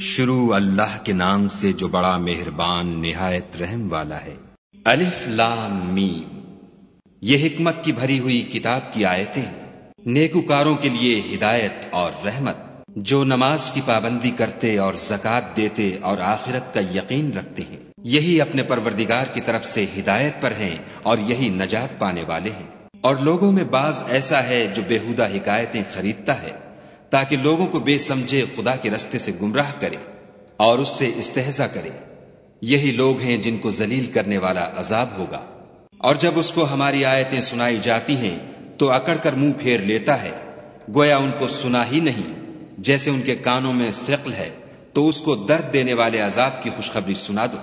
شروع اللہ کے نام سے جو بڑا مہربان نہایت رحم والا ہے۔ الف لام میم۔ یہ حکمت کی بھری ہوئی کتاب کی آیتیں نیکوکاروں کے لیے ہدایت اور رحمت، جو نماز کی پابندی کرتے اور زکوٰۃ دیتے اور آخرت کا یقین رکھتے ہیں۔ یہی اپنے پروردگار کی طرف سے ہدایت پر ہیں اور یہی نجات پانے والے ہیں۔ اور لوگوں میں بعض ایسا ہے جو بےحدہ حکایتیں خریدتا ہے۔ تاکہ لوگوں کو بے سمجھے خدا کے رستے سے گمراہ کرے اور اس سے استحضا کرے۔ یہی لوگ ہیں جن کو ذلیل کرنے والا عذاب ہوگا۔ اور جب اس کو ہماری آیتیں سنائی جاتی ہیں، تو اکڑ کر منہ پھیر لیتا ہے۔ گویا ان کو سنا ہی نہیں۔ جیسے ان کے کانوں میں سقل ہے، تو اس کو درد دینے والے عذاب کی خوشخبری سنا دو۔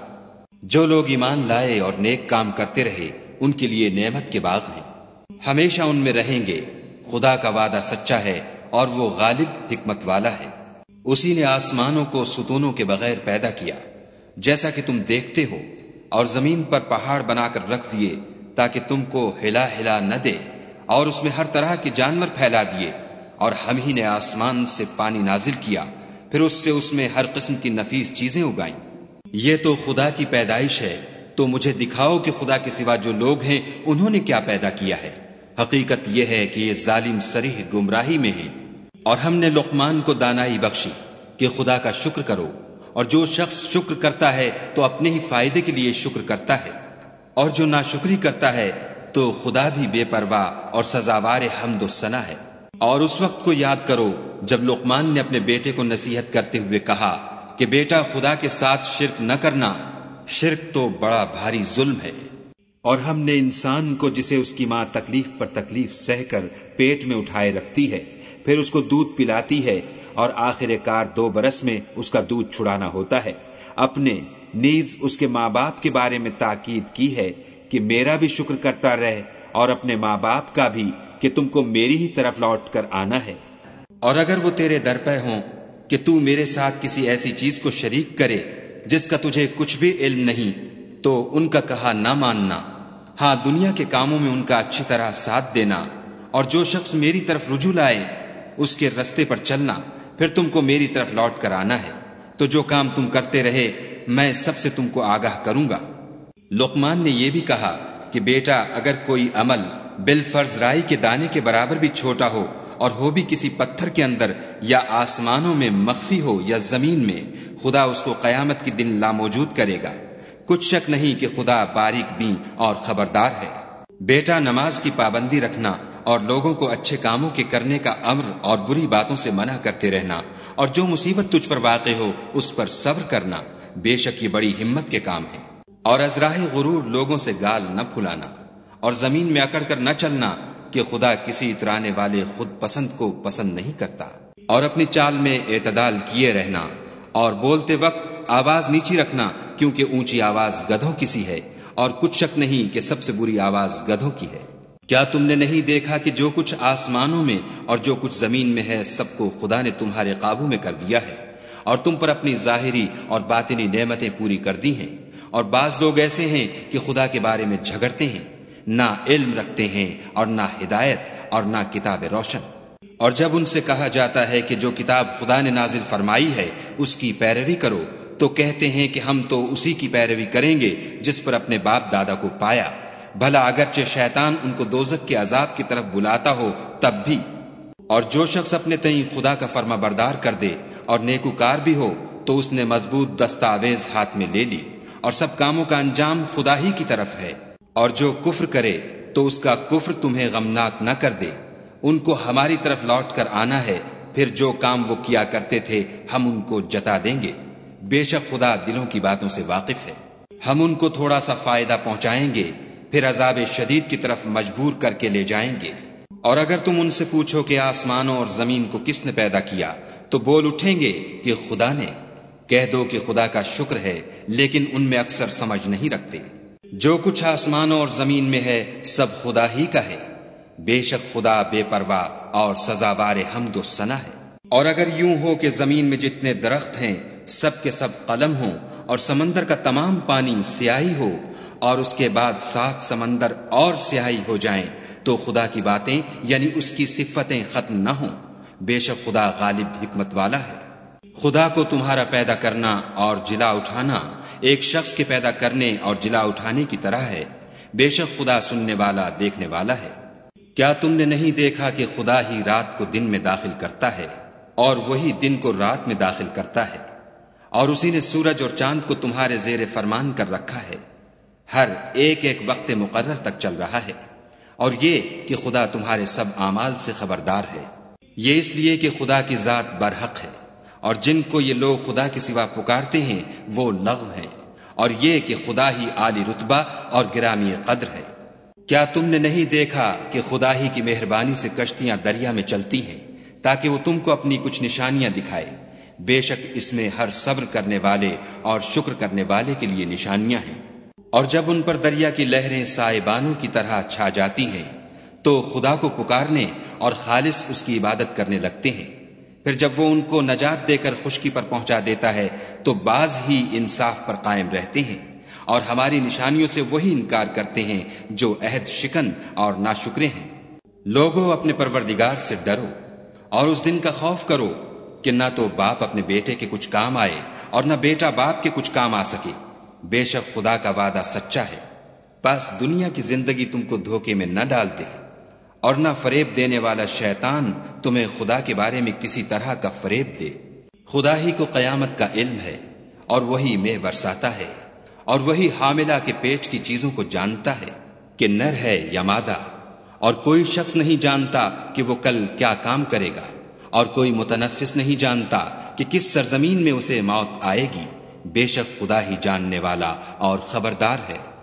جو لوگ ایمان لائے اور نیک کام کرتے رہے، ان کے لیے نعمت کے باغ ہیں۔ ہمیشہ ان میں رہیں گے۔ خدا کا وعدہ سچا ہے۔ اور وہ غالب حکمت والا ہے۔ اسی نے آسمانوں کو ستونوں کے بغیر پیدا کیا، جیسا کہ تم دیکھتے ہو، اور زمین پر پہاڑ بنا کر رکھ دیے تاکہ تم کو ہلا ہلا نہ دے، اور اس میں ہر طرح کے جانور پھیلا دیے۔ اور ہم ہی نے آسمان سے پانی نازل کیا، پھر اس سے اس میں ہر قسم کی نفیس چیزیں اگائیں۔ یہ تو خدا کی پیدائش ہے، تو مجھے دکھاؤ کہ خدا کے سوا جو لوگ ہیں، انہوں نے کیا پیدا کیا ہے۔ حقیقت یہ ہے کہ یہ ظالم سریح گمراہی میں ہیں۔ اور ہم نے لقمان کو دانائی بخشی کہ خدا کا شکر کرو، اور جو شخص شکر کرتا ہے تو اپنے ہی فائدے کے لیے شکر کرتا ہے، اور جو ناشکری کرتا ہے تو خدا بھی بے پرواہ اور سزاوار حمد و ثنا ہے۔ اور اس وقت کو یاد کرو، جب لقمان نے اپنے بیٹے کو نصیحت کرتے ہوئے کہا کہ بیٹا، خدا کے ساتھ شرک نہ کرنا، شرک تو بڑا بھاری ظلم ہے۔ اور ہم نے انسان کو جسے اس کی ماں تکلیف پر تکلیف سہ کر پیٹ میں اٹھائے رکھتی ہے پھر اس کو دودھ پلاتی ہے اور آخر کار دو برس میں اس کا دودھ چھڑانا ہوتا ہے۔ اپنے نیز اس کے ماں باپ کے بارے میں تاکید کی ہے کہ میرا بھی شکر کرتا رہے اور اپنے ماں باپ کا بھی کہ تم کو میری ہی طرف لوٹ کر آنا ہے۔ اور اگر وہ تیرے در پہ ہوں کہ تو میرے ساتھ کسی ایسی چیز کو شریک کرے جس کا تجھے کچھ بھی علم نہیں، تو ان کا کہا نہ ماننا۔ ہاں دنیا کے کاموں میں ان کا اچھی طرح ساتھ دینا۔ اور جو شخص میری طرف رجوع لائے اس کے رستے پر چلنا، پھر تم کو میری طرف لوٹ کر آنا ہے۔ تو جو کام تم کرتے رہے، میں سب سے تم کو آگاہ کروں گا۔ لقمان نے یہ بھی کہا کہ بیٹا، اگر کوئی عمل بال فرض رائی کے دانے کے برابر بھی چھوٹا ہو اور ہو بھی کسی پتھر کے اندر یا آسمانوں میں مخفی ہو یا زمین میں، خدا اس کو قیامت کی دن لاموجود کرے گا۔ کچھ شک نہیں کہ خدا باریک بھی اور خبردار ہے۔ بیٹا، نماز کی پابندی رکھنا اور لوگوں کو اچھے کاموں کے کرنے کا امر اور بری باتوں سے منع کرتے رہنا اور جو مصیبت تجھ پر واقع ہو، اس پر صبر کرنا بے شک یہ بڑی ہمت کے کام ہے۔ اور ازراہ غرور لوگوں سے گال نہ پھلانا اور زمین میں اکڑ کر نہ چلنا کہ خدا کسی اترانے والے خود پسند کو پسند نہیں کرتا۔ اور اپنی چال میں اعتدال کیے رہنا اور بولتے وقت آواز نیچی رکھنا کیونکہ اونچی آواز گدھوں کسی ہے اور کچھ شک نہیں کہ سب سے بری آواز گدھوں کی ہے۔ کیا تم نے نہیں دیکھا کہ جو کچھ آسمانوں میں اور جو کچھ زمین میں ہے سب کو خدا نے تمہارے قابو میں کر دیا ہے اور تم پر اپنی ظاہری اور باطنی نعمتیں پوری کر دی ہیں اور بعض لوگ ایسے ہیں کہ خدا کے بارے میں جھگڑتے ہیں، نہ علم رکھتے ہیں اور نہ ہدایت اور نہ کتاب روشن۔ اور جب ان سے کہا جاتا ہے کہ جو کتاب خدا نے نازل فرمائی ہے، اس کی پیروی کرو، تو کہتے ہیں کہ ہم تو اسی کی پیروی کریں گے جس پر اپنے باپ دادا کو پایا۔ بھلا اگرچہ شیطان ان کو دوزک کے عذاب کی طرف بلاتا ہو، تب بھی۔ اور جو شخص اپنے تئیں خدا کا فرما بردار کر دے اور نیکوکار بھی ہو، تو اس نے مضبوط دستاویز ہاتھ میں لے لی۔ اور سب کاموں کا انجام خدا ہی کی طرف ہے۔ اور جو کفر کرے، تو اس کا کفر تمہیں غمناک نہ کر دے۔ ان کو ہماری طرف لوٹ کر آنا ہے، پھر جو کام وہ کیا کرتے تھے، ہم ان کو جتا دیں گے۔ بے شک خدا دلوں کی باتوں سے واقف ہے۔ ہم ان کو تھوڑا سا فائدہ پہنچائیں گے۔ پھر عذاب شدید کی طرف مجبور کر کے لے جائیں گے۔ اور اگر تم ان سے پوچھو کہ آسمانوں اور زمین کو کس نے پیدا کیا، تو بول اٹھیں گے کہ خدا نے۔ کہہ دو کہ خدا کا شکر ہے، لیکن ان میں اکثر سمجھ نہیں رکھتے۔ جو کچھ آسمانوں اور زمین میں ہے، سب خدا ہی کا ہے۔ بے شک خدا بے پرواہ اور سزاوار حمد و سنا ہے۔ اور اگر یوں ہو کہ زمین میں جتنے درخت ہیں، سب کے سب قلم ہوں اور سمندر کا تمام پانی سیاہی ہو اور اس کے بعد سات سمندر اور سیاہی ہو جائیں تو خدا کی باتیں یعنی اس کی صفتیں ختم نہ ہوں۔ بے شک خدا غالب حکمت والا ہے۔ خدا کو تمہارا پیدا کرنا اور جلا اٹھانا ایک شخص کے پیدا کرنے اور جلا اٹھانے کی طرح ہے۔ بے شک خدا سننے والا، دیکھنے والا ہے۔ کیا تم نے نہیں دیکھا کہ خدا ہی رات کو دن میں داخل کرتا ہے اور وہی دن کو رات میں داخل کرتا ہے؟ اور اسی نے سورج اور چاند کو تمہارے زیر فرمان کر رکھا ہے۔ ہر ایک ایک وقت مقرر تک چل رہا ہے اور یہ کہ خدا تمہارے سب اعمال سے خبردار ہے۔ یہ اس لیے کہ خدا کی ذات برحق ہے اور جن کو یہ لوگ خدا کے سوا پکارتے ہیں، وہ لغو ہیں۔ اور یہ کہ خدا ہی عالی رتبہ اور گرامی قدر ہے۔ کیا تم نے نہیں دیکھا کہ خدا ہی کی مہربانی سے کشتیاں دریا میں چلتی ہیں تاکہ وہ تم کو اپنی کچھ نشانیاں دکھائے؟ بے شک اس میں ہر صبر کرنے والے اور شکر کرنے والے کے لیے نشانیاں ہیں۔ اور جب ان پر دریا کی لہریں سائبانوں کی طرح چھا جاتی ہیں، تو خدا کو پکارنے اور خالص اس کی عبادت کرنے لگتے ہیں۔ پھر جب وہ ان کو نجات دے کر خشکی پر پہنچا دیتا ہے، تو بعض ہی انصاف پر قائم رہتے ہیں۔ اور ہماری نشانیوں سے وہی انکار کرتے ہیں جو عہد، شکن اور ناشکرے ہیں۔ لوگوں، اپنے پروردگار سے ڈرو اور اس دن کا خوف کرو کہ نہ تو باپ اپنے بیٹے کے کچھ کام آئے اور نہ بیٹا باپ کے کچھ کام آ سکے۔ بے شک خدا کا وعدہ سچا ہے۔ بس دنیا کی زندگی تم کو دھوکے میں نہ ڈال دے اور نہ فریب دینے والا شیطان تمہیں خدا کے بارے میں کسی طرح کا فریب دے۔ خدا ہی کو قیامت کا علم ہے اور وہی میں برساتا ہے۔ اور وہی حاملہ کے پیٹ کی چیزوں کو جانتا ہے کہ نر ہے یا مادہ۔ اور کوئی شخص نہیں جانتا کہ وہ کل کیا کام کرے گا۔ اور کوئی متنفس نہیں جانتا کہ کس سرزمین میں اسے موت آئے گی۔ بے شک خدا ہی جاننے والا اور خبردار ہے۔